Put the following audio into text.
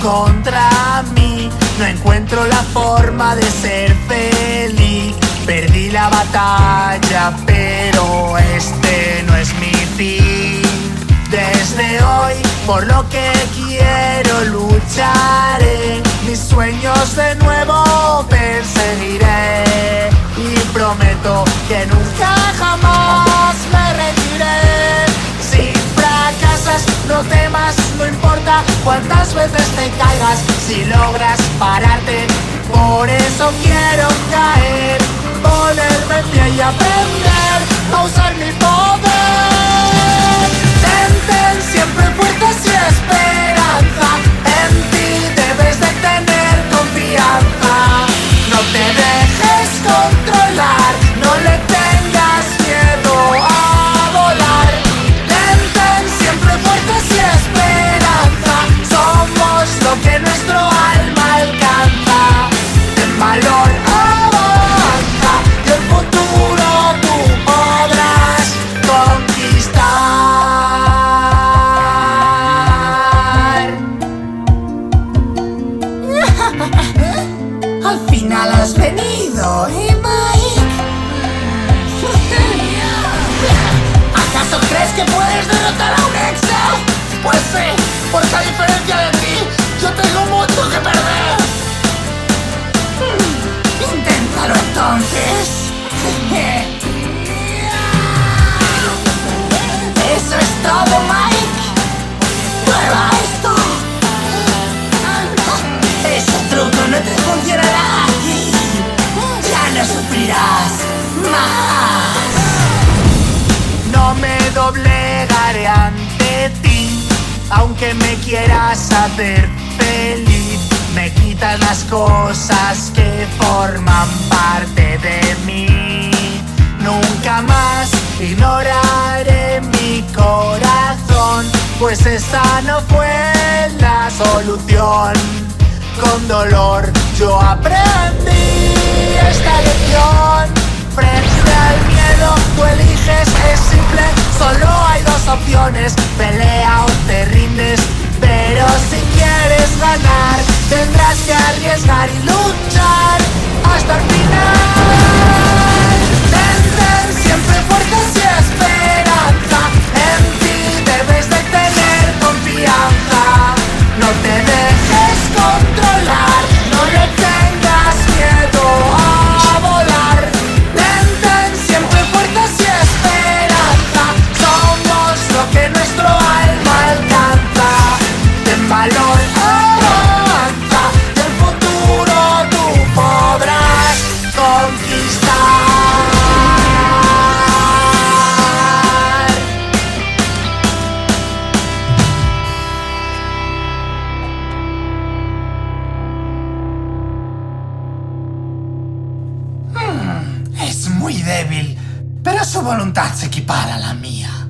contra mí. No encuentro la forma de ser feliz. Perdí la batalla, pero este no es mi fin. Desde hoy, por lo que quiero, lucharé. Mis sueños de nuevo cuántas veces te caigas. Si logras pararte, por eso quiero caer. Ponerme en pie y aprender a usar mi poder. Has venido, ¿eh, Mike? ¿Acaso crees que puedes derrotar a un exa? Pues sí, porque a diferencia de ti, yo tengo mucho que perder. Inténtalo entonces. Aunque me quieras hacer feliz. Me quitas las cosas que forman parte de mí. Nunca más ignoraré mi corazón, pues esa no fue la solución. Con dolor yo aprendí esta lección. Frente al miedo tú eliges, es simple, solo hay dos opciones, pelea ganar, tendrás que arriesgar y luchar Es muy débil, pero su voluntad se equipara a la mía.